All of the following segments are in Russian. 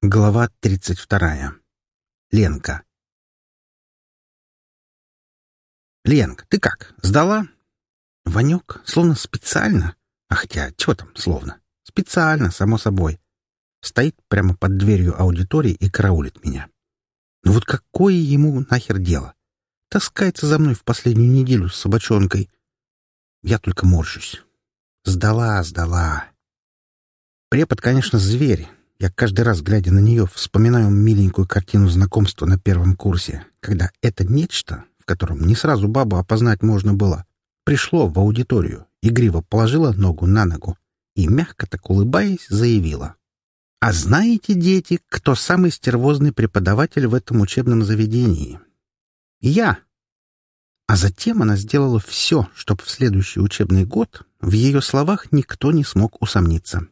Глава тридцать вторая. Ленка. «Ленк, ты как, сдала?» Ванек, словно специально, а хотя, чего там, словно, специально, само собой, стоит прямо под дверью аудитории и караулит меня. Ну вот какое ему нахер дело? Таскается за мной в последнюю неделю с собачонкой. Я только морщусь. Сдала, сдала. Препод, конечно, зверь, я каждый раз, глядя на нее, вспоминаю миленькую картину знакомства на первом курсе, когда это нечто, в котором не сразу бабу опознать можно было, пришло в аудиторию, игриво положила ногу на ногу и, мягко так улыбаясь, заявила. «А знаете, дети, кто самый стервозный преподаватель в этом учебном заведении?» «Я!» А затем она сделала все, чтобы в следующий учебный год в ее словах никто не смог усомниться.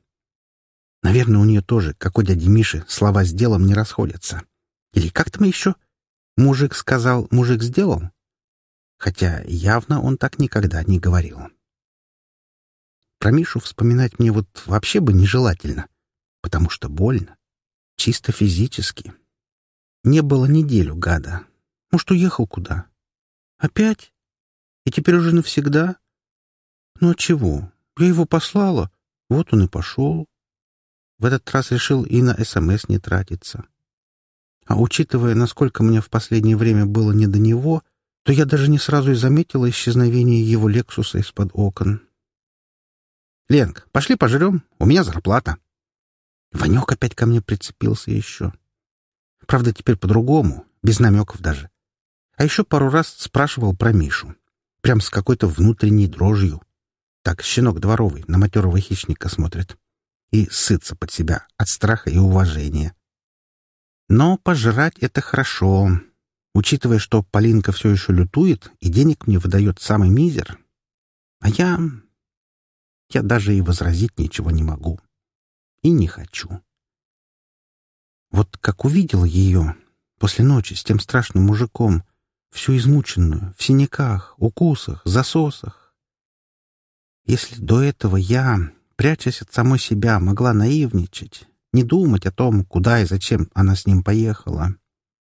Наверное, у нее тоже, как у дяди Миши, слова с делом не расходятся. Или как там еще? Мужик сказал, мужик сделал? Хотя явно он так никогда не говорил. Про Мишу вспоминать мне вот вообще бы нежелательно, потому что больно. Чисто физически. Не было неделю гада. Может, уехал куда? Опять? И теперь уже навсегда? Ну а чего? Я его послала. Вот он и пошел. В этот раз решил и на СМС не тратиться. А учитывая, насколько мне в последнее время было не до него, то я даже не сразу и заметила исчезновение его «Лексуса» из-под окон. «Ленк, пошли пожрем, у меня зарплата». Ванек опять ко мне прицепился еще. Правда, теперь по-другому, без намеков даже. А еще пару раз спрашивал про Мишу. Прям с какой-то внутренней дрожью. Так щенок дворовый на матерого хищника смотрит и сыться под себя от страха и уважения. Но пожрать — это хорошо. Учитывая, что Полинка все еще лютует и денег мне выдает самый мизер, а я... я даже и возразить ничего не могу. И не хочу. Вот как увидел ее после ночи с тем страшным мужиком, всю измученную, в синяках, укусах, засосах. Если до этого я, прячась от самой себя, могла наивничать, не думать о том, куда и зачем она с ним поехала,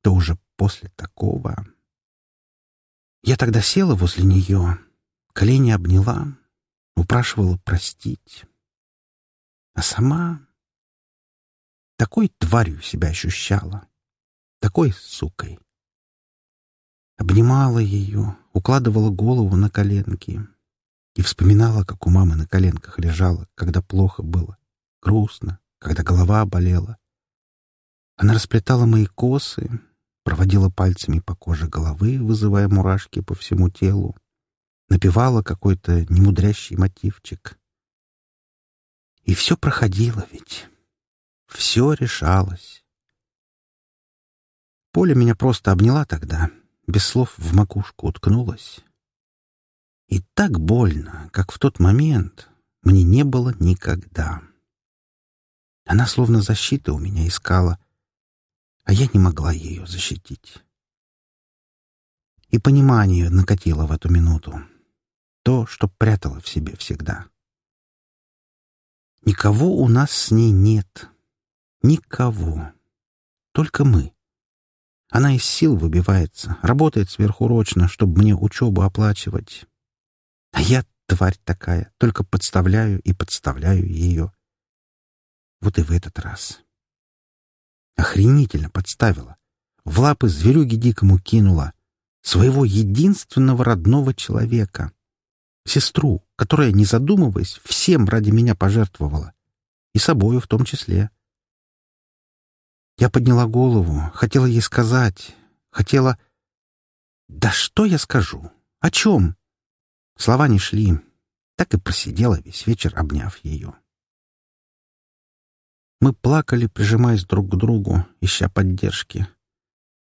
то уже после такого... Я тогда села возле нее, колени обняла, упрашивала простить. А сама такой тварью себя ощущала, такой сукой. Обнимала ее, укладывала голову на коленки — и вспоминала, как у мамы на коленках лежала, когда плохо было, грустно, когда голова болела. Она расплетала мои косы, проводила пальцами по коже головы, вызывая мурашки по всему телу, напевала какой-то немудрящий мотивчик. И все проходило ведь. Все решалось. Поля меня просто обняла тогда, без слов в макушку уткнулась. И так больно, как в тот момент, мне не было никогда. Она словно защиты у меня искала, а я не могла ее защитить. И понимание накатило в эту минуту. То, что прятала в себе всегда. Никого у нас с ней нет. Никого. Только мы. Она из сил выбивается, работает сверхурочно, чтобы мне учебу оплачивать. А я тварь такая, только подставляю и подставляю ее. Вот и в этот раз. Охренительно подставила. В лапы зверюги дикому кинула. Своего единственного родного человека. Сестру, которая, не задумываясь, всем ради меня пожертвовала. И собою в том числе. Я подняла голову, хотела ей сказать, хотела... Да что я скажу? О чем? Слова не шли. Так и просидела весь вечер, обняв ее. Мы плакали, прижимаясь друг к другу, ища поддержки.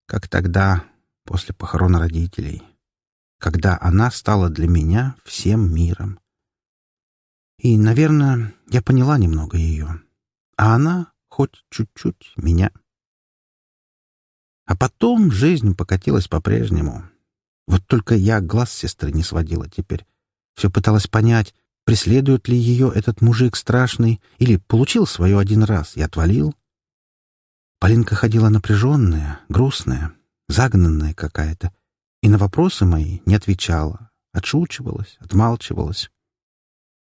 Как тогда, после похорон родителей. Когда она стала для меня всем миром. И, наверное, я поняла немного ее. А она, хоть чуть-чуть, меня. А потом жизнь покатилась по-прежнему. Вот только я глаз сестры не сводила теперь. Все пыталась понять, преследует ли ее этот мужик страшный, или получил свое один раз и отвалил. Полинка ходила напряженная, грустная, загнанная какая-то, и на вопросы мои не отвечала, отшучивалась, отмалчивалась.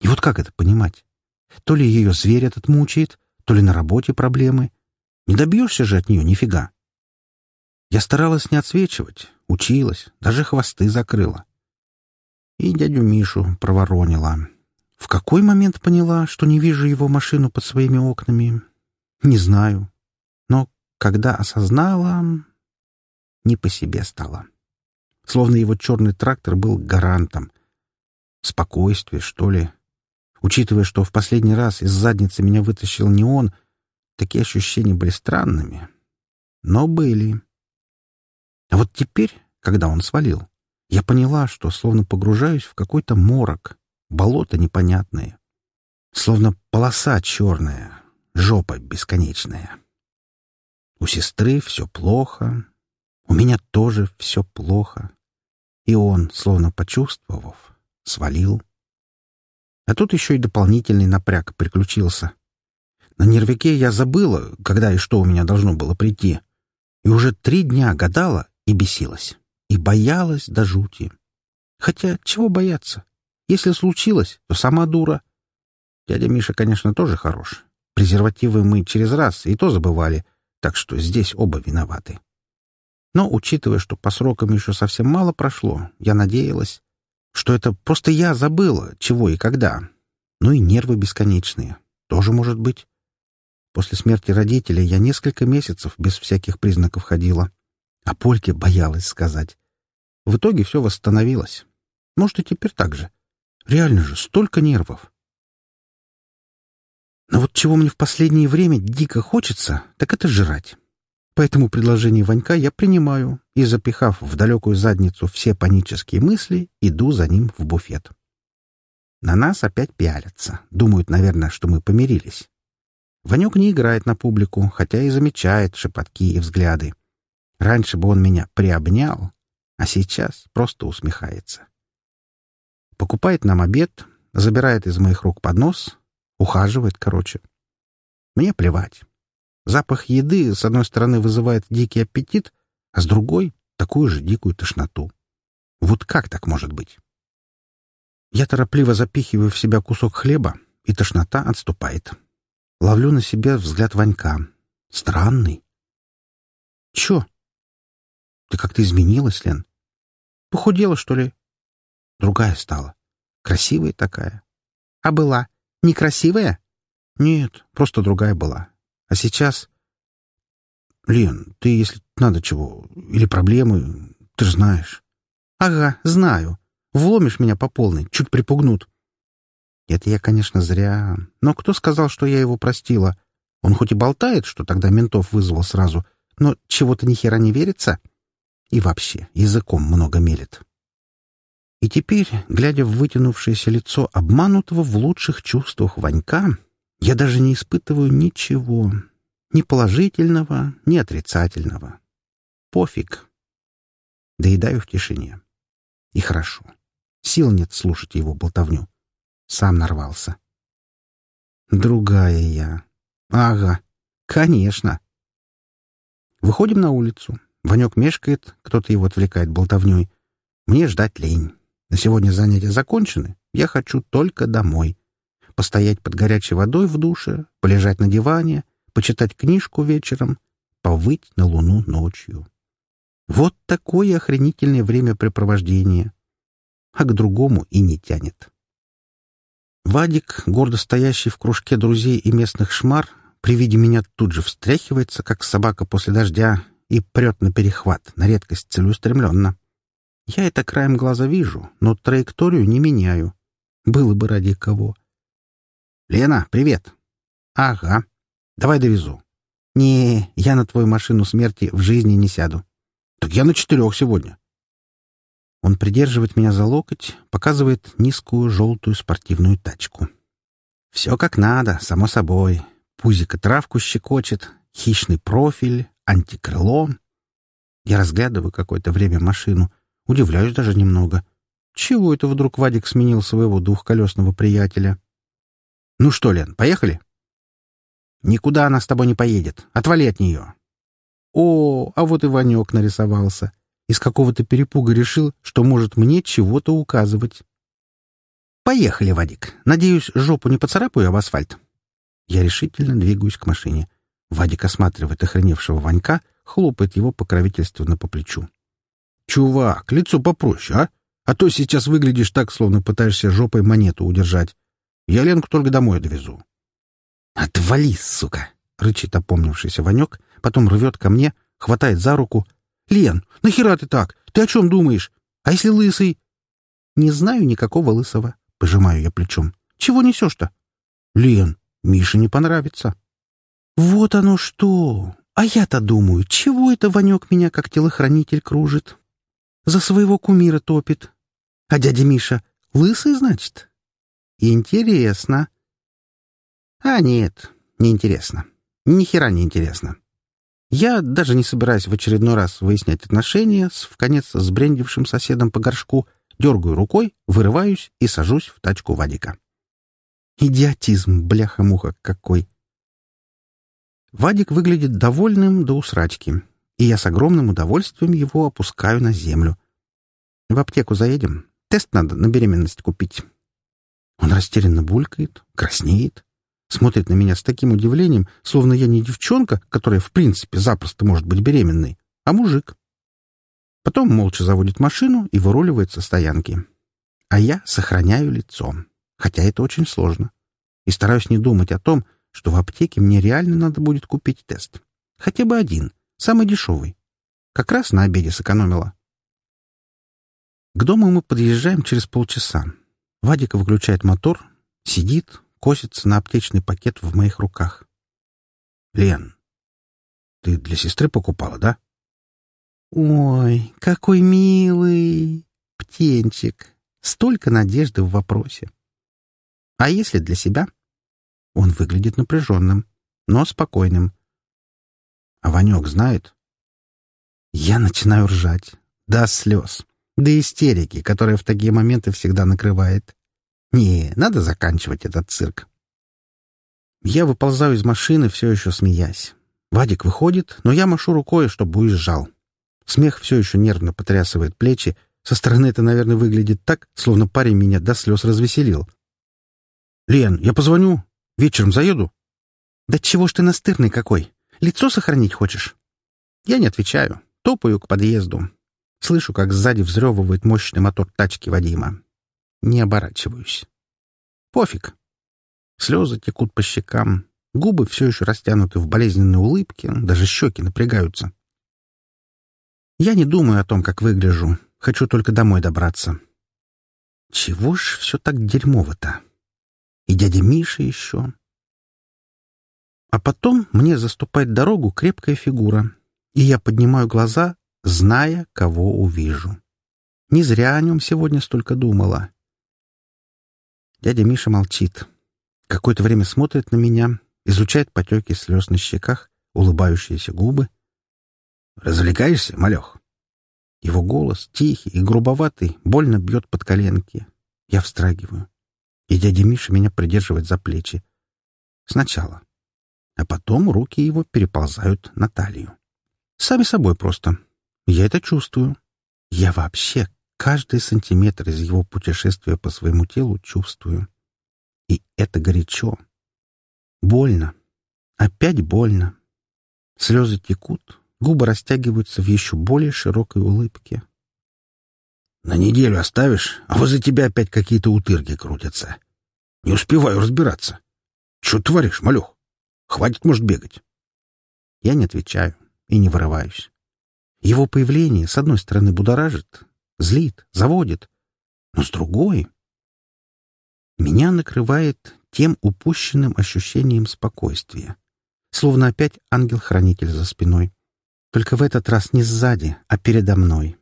И вот как это понимать? То ли ее зверь этот мучает, то ли на работе проблемы. Не добьешься же от нее нифига. Я старалась не отсвечивать, училась, даже хвосты закрыла. И дядю Мишу проворонила. В какой момент поняла, что не вижу его машину под своими окнами? Не знаю. Но когда осознала, не по себе стало. Словно его черный трактор был гарантом. Спокойствие, что ли. Учитывая, что в последний раз из задницы меня вытащил не он, такие ощущения были странными. Но были. А вот теперь, когда он свалил, я поняла, что словно погружаюсь в какой-то морок, болото непонятное. Словно полоса черная, жопа бесконечная. У сестры все плохо, у меня тоже все плохо. И он, словно почувствовав, свалил. А тут еще и дополнительный напряг приключился. На нервике я забыла, когда и что у меня должно было прийти. И уже три дня гадала и бесилась. И боялась до жути. Хотя чего бояться? Если случилось, то сама дура. Дядя Миша, конечно, тоже хорош. Презервативы мы через раз и то забывали, так что здесь оба виноваты. Но, учитывая, что по срокам еще совсем мало прошло, я надеялась, что это просто я забыла, чего и когда. Ну и нервы бесконечные. Тоже может быть. После смерти родителей я несколько месяцев без всяких признаков ходила. А Польке боялась сказать. В итоге все восстановилось. Может, и теперь так же. Реально же, столько нервов. Но вот чего мне в последнее время дико хочется, так это жрать. Поэтому предложение Ванька я принимаю и, запихав в далекую задницу все панические мысли, иду за ним в буфет. На нас опять пялятся. Думают, наверное, что мы помирились. Ванек не играет на публику, хотя и замечает шепотки и взгляды. Раньше бы он меня приобнял, а сейчас просто усмехается. Покупает нам обед, забирает из моих рук поднос, ухаживает, короче. Мне плевать. Запах еды, с одной стороны, вызывает дикий аппетит, а с другой — такую же дикую тошноту. Вот как так может быть? Я торопливо запихиваю в себя кусок хлеба, и тошнота отступает. Ловлю на себе взгляд Ванька. Странный. Чё? Ты как-то изменилась, Лен? Похудела, что ли? Другая стала. Красивая такая. А была некрасивая? Нет, просто другая была. А сейчас... Лен, ты, если надо чего, или проблемы, ты же знаешь. Ага, знаю. Вломишь меня по полной, чуть припугнут. Это я, конечно, зря. Но кто сказал, что я его простила? Он хоть и болтает, что тогда ментов вызвал сразу, но чего-то ни хера не верится. И вообще, языком много мелет. И теперь, глядя в вытянувшееся лицо обманутого в лучших чувствах Ванька, я даже не испытываю ничего, ни положительного, ни отрицательного. Пофиг. Доедаю в тишине. И хорошо. Сил нет слушать его болтовню. Сам нарвался. Другая я. Ага, конечно. Выходим на улицу. Ванек мешкает, кто-то его отвлекает болтовней. Мне ждать лень. На сегодня занятия закончены. Я хочу только домой постоять под горячей водой в душе, полежать на диване, почитать книжку вечером, повыть на луну ночью. Вот такое охренительное времяпрепровождение. А к другому и не тянет. Вадик, гордо стоящий в кружке друзей и местных шмар, при виде меня тут же встряхивается, как собака после дождя, и прет на перехват, на редкость целеустремленно. Я это краем глаза вижу, но траекторию не меняю. Было бы ради кого. «Лена, привет!» «Ага. Давай довезу». «Не, я на твою машину смерти в жизни не сяду». «Так я на четырех сегодня». Он придерживает меня за локоть, показывает низкую желтую спортивную тачку. Все как надо, само собой. Пузико травку щекочет, хищный профиль, антикрыло. Я разглядываю какое-то время машину, удивляюсь даже немного. Чего это вдруг Вадик сменил своего двухколесного приятеля? «Ну что, Лен, поехали?» «Никуда она с тобой не поедет. Отвали от нее. О, а вот и Ванек нарисовался. Из какого-то перепуга решил, что может мне чего-то указывать. «Поехали, Вадик. Надеюсь, жопу не поцарапаю об асфальт». Я решительно двигаюсь к машине. Вадик осматривает охреневшего Ванька, хлопает его покровительственно по плечу. «Чувак, лицо попроще, а? А то сейчас выглядишь так, словно пытаешься жопой монету удержать. Я Ленку только домой довезу». «Отвали, сука!» — рычит опомнившийся Ванек, потом рвет ко мне, хватает за руку. «Лен, нахера ты так? Ты о чем думаешь? А если лысый?» «Не знаю никакого лысого», — пожимаю я плечом. «Чего несешь-то?» «Лен, Мише не понравится». «Вот оно что! А я-то думаю, чего это Ванек меня как телохранитель кружит? За своего кумира топит. А дядя Миша лысый, значит? Интересно. А нет, неинтересно. Ни хера не интересно. Я даже не собираюсь в очередной раз выяснять отношения с в конец сбрендившим соседом по горшку, дергаю рукой, вырываюсь и сажусь в тачку Вадика. Идиотизм, бляха-муха какой! Вадик выглядит довольным до усрачки, и я с огромным удовольствием его опускаю на землю. В аптеку заедем. Тест надо на беременность купить. Он растерянно булькает, краснеет, смотрит на меня с таким удивлением, словно я не девчонка, которая в принципе запросто может быть беременной, а мужик. Потом молча заводит машину и выруливает со стоянки. А я сохраняю лицо, хотя это очень сложно. И стараюсь не думать о том, что в аптеке мне реально надо будет купить тест. Хотя бы один, самый дешевый. Как раз на обеде сэкономила. К дому мы подъезжаем через полчаса. Вадик выключает мотор, сидит, косится на аптечный пакет в моих руках. «Лен, ты для сестры покупала, да?» «Ой, какой милый птенчик! Столько надежды в вопросе!» «А если для себя?» Он выглядит напряженным, но спокойным. А Ванек знает? Я начинаю ржать. До слез. До истерики, которая в такие моменты всегда накрывает. Не, надо заканчивать этот цирк. Я выползаю из машины, все еще смеясь. Вадик выходит, но я машу рукой, чтобы уезжал. Смех все еще нервно потрясывает плечи. Со стороны это, наверное, выглядит так, словно парень меня до слез развеселил. «Лен, я позвоню. Вечером заеду?» «Да чего ж ты настырный какой? Лицо сохранить хочешь?» Я не отвечаю. Топаю к подъезду. Слышу, как сзади взрёвывает мощный мотор тачки Вадима. Не оборачиваюсь. Пофиг. Слезы текут по щекам. Губы все еще растянуты в болезненной улыбке, даже щеки напрягаются. Я не думаю о том, как выгляжу. Хочу только домой добраться. Чего ж все так дерьмово-то? И дядя Миша еще. А потом мне заступает дорогу крепкая фигура, и я поднимаю глаза, зная, кого увижу. Не зря о нем сегодня столько думала. Дядя Миша молчит. Какое-то время смотрит на меня, изучает потеки слез на щеках, улыбающиеся губы. «Развлекаешься, малех?» Его голос, тихий и грубоватый, больно бьет под коленки. Я встрагиваю и дядя Миша меня придерживает за плечи. Сначала. А потом руки его переползают на талию. Сами собой просто. Я это чувствую. Я вообще каждый сантиметр из его путешествия по своему телу чувствую. И это горячо. Больно. Опять больно. Слезы текут, губы растягиваются в еще более широкой улыбке. На неделю оставишь, а возле тебя опять какие-то утырки крутятся. Не успеваю разбираться. Что творишь, малюх? Хватит, может, бегать. Я не отвечаю и не вырываюсь. Его появление, с одной стороны, будоражит, злит, заводит, но с другой... Меня накрывает тем упущенным ощущением спокойствия. Словно опять ангел-хранитель за спиной. Только в этот раз не сзади, а передо мной.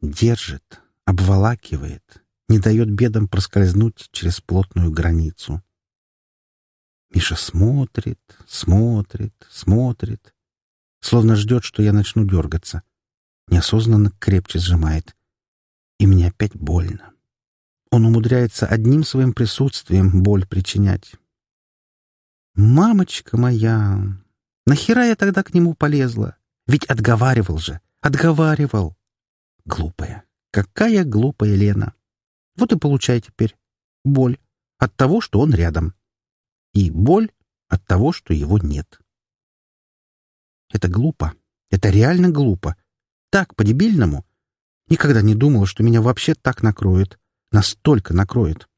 Держит, обволакивает, не дает бедам проскользнуть через плотную границу. Миша смотрит, смотрит, смотрит, словно ждет, что я начну дергаться. Неосознанно крепче сжимает. И мне опять больно. Он умудряется одним своим присутствием боль причинять. «Мамочка моя! Нахера я тогда к нему полезла? Ведь отговаривал же, отговаривал. Глупая. Какая глупая Лена. Вот и получай теперь боль от того, что он рядом. И боль от того, что его нет. Это глупо. Это реально глупо. Так, по-дебильному. Никогда не думала, что меня вообще так накроет. Настолько накроет.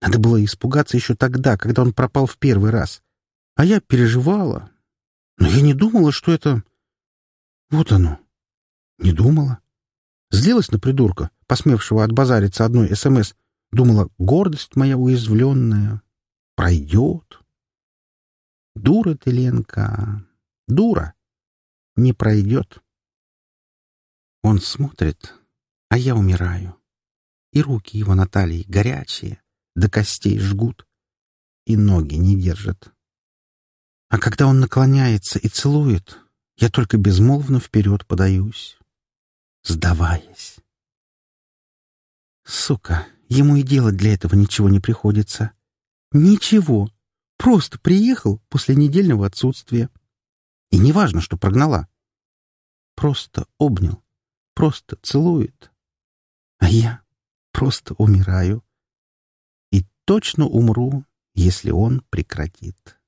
Надо было испугаться еще тогда, когда он пропал в первый раз. А я переживала. Но я не думала, что это... Вот оно. Не думала. Злилась на придурка, посмевшего отбазариться одной СМС. Думала, гордость моя уязвленная пройдет. Дура ты, Ленка, дура. Не пройдет. Он смотрит, а я умираю. И руки его на талии горячие, до костей жгут, и ноги не держат. А когда он наклоняется и целует, я только безмолвно вперед подаюсь, сдаваясь. Сука, ему и делать для этого ничего не приходится. Ничего. Просто приехал после недельного отсутствия. И не важно, что прогнала. Просто обнял, просто целует. А я просто умираю. И точно умру, если он прекратит.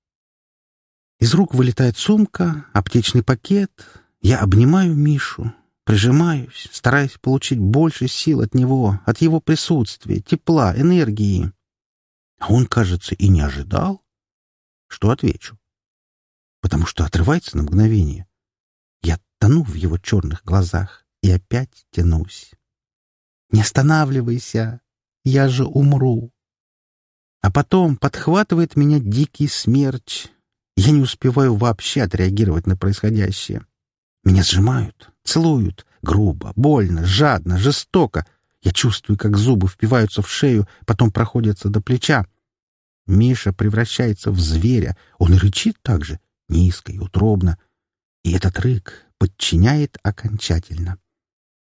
Из рук вылетает сумка, аптечный пакет. Я обнимаю Мишу, прижимаюсь, стараясь получить больше сил от него, от его присутствия, тепла, энергии. А он, кажется, и не ожидал. Что отвечу? Потому что отрывается на мгновение. Я тону в его черных глазах и опять тянусь. Не останавливайся, я же умру. А потом подхватывает меня дикий смерч. Я не успеваю вообще отреагировать на происходящее. Меня сжимают, целуют, грубо, больно, жадно, жестоко. Я чувствую, как зубы впиваются в шею, потом проходятся до плеча. Миша превращается в зверя. Он рычит так же, низко и утробно. И этот рык подчиняет окончательно.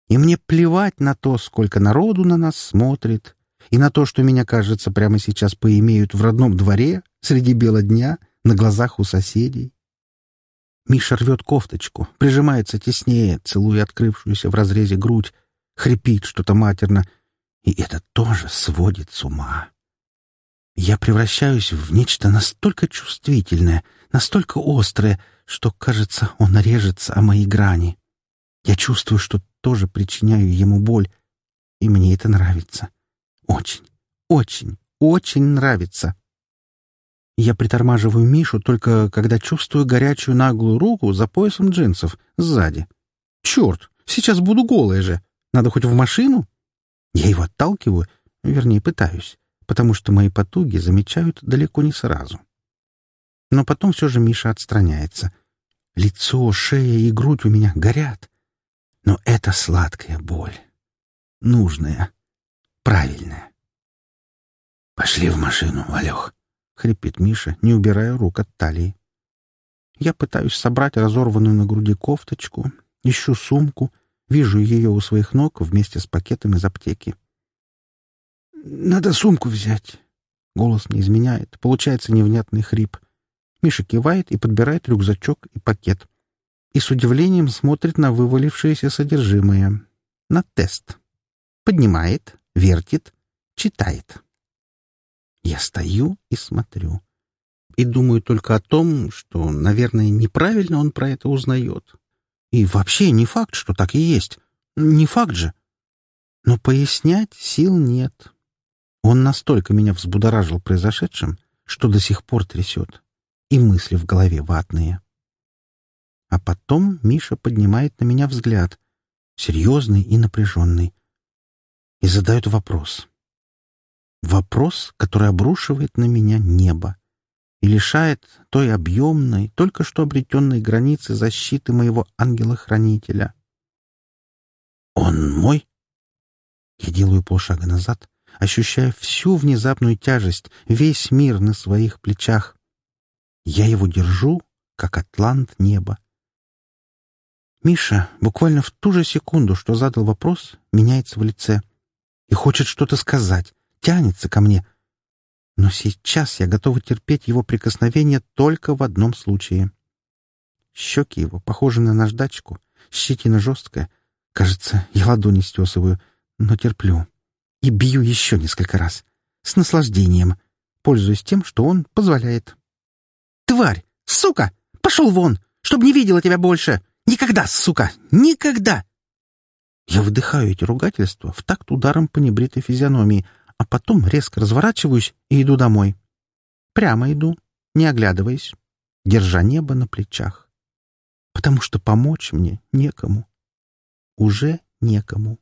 И мне плевать на то, сколько народу на нас смотрит, и на то, что меня, кажется, прямо сейчас поимеют в родном дворе, среди бела дня, на глазах у соседей. Миша рвет кофточку, прижимается теснее, целуя открывшуюся в разрезе грудь, хрипит что-то матерно, и это тоже сводит с ума. Я превращаюсь в нечто настолько чувствительное, настолько острое, что, кажется, он режется о мои грани. Я чувствую, что тоже причиняю ему боль, и мне это нравится. Очень, очень, очень нравится. Я притормаживаю Мишу только когда чувствую горячую наглую руку за поясом джинсов сзади. Черт, сейчас буду голая же. Надо хоть в машину? Я его отталкиваю, вернее, пытаюсь, потому что мои потуги замечают далеко не сразу. Но потом все же Миша отстраняется. Лицо, шея и грудь у меня горят. Но это сладкая боль. Нужная. Правильная. «Пошли в машину, Валех», — хрипит Миша, не убирая рук от талии. Я пытаюсь собрать разорванную на груди кофточку, ищу сумку, вижу ее у своих ног вместе с пакетом из аптеки. «Надо сумку взять». Голос не изменяет, получается невнятный хрип. Миша кивает и подбирает рюкзачок и пакет. И с удивлением смотрит на вывалившееся содержимое. На тест. Поднимает, вертит, читает. Я стою и смотрю. И думаю только о том, что, наверное, неправильно он про это узнает. И вообще не факт, что так и есть. Не факт же. Но пояснять сил нет. Он настолько меня взбудоражил произошедшим, что до сих пор трясет. И мысли в голове ватные. А потом Миша поднимает на меня взгляд, серьезный и напряженный, и задает вопрос. Вопрос, который обрушивает на меня небо и лишает той объемной, только что обретенной границы защиты моего ангела-хранителя. «Он мой?» Я делаю полшага назад, ощущая всю внезапную тяжесть, весь мир на своих плечах. Я его держу, как атлант неба. Миша буквально в ту же секунду, что задал вопрос, меняется в лице и хочет что-то сказать, тянется ко мне. Но сейчас я готова терпеть его прикосновение только в одном случае. Щеки его похожи на наждачку, щетина жесткая. Кажется, я ладони стесываю, но терплю. И бью еще несколько раз. С наслаждением, пользуясь тем, что он позволяет. «Тварь! Сука! Пошел вон! Чтоб не видела тебя больше! Никогда, сука! Никогда!» Я выдыхаю эти ругательства в такт ударом по небритой физиономии, а потом резко разворачиваюсь и иду домой. Прямо иду, не оглядываясь, держа небо на плечах. Потому что помочь мне некому. Уже некому.